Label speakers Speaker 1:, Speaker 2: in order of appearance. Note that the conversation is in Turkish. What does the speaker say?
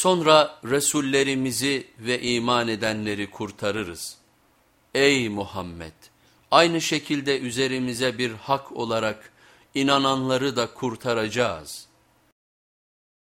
Speaker 1: Sonra Resullerimizi ve iman edenleri kurtarırız. Ey Muhammed! Aynı şekilde üzerimize bir hak olarak inananları da kurtaracağız.''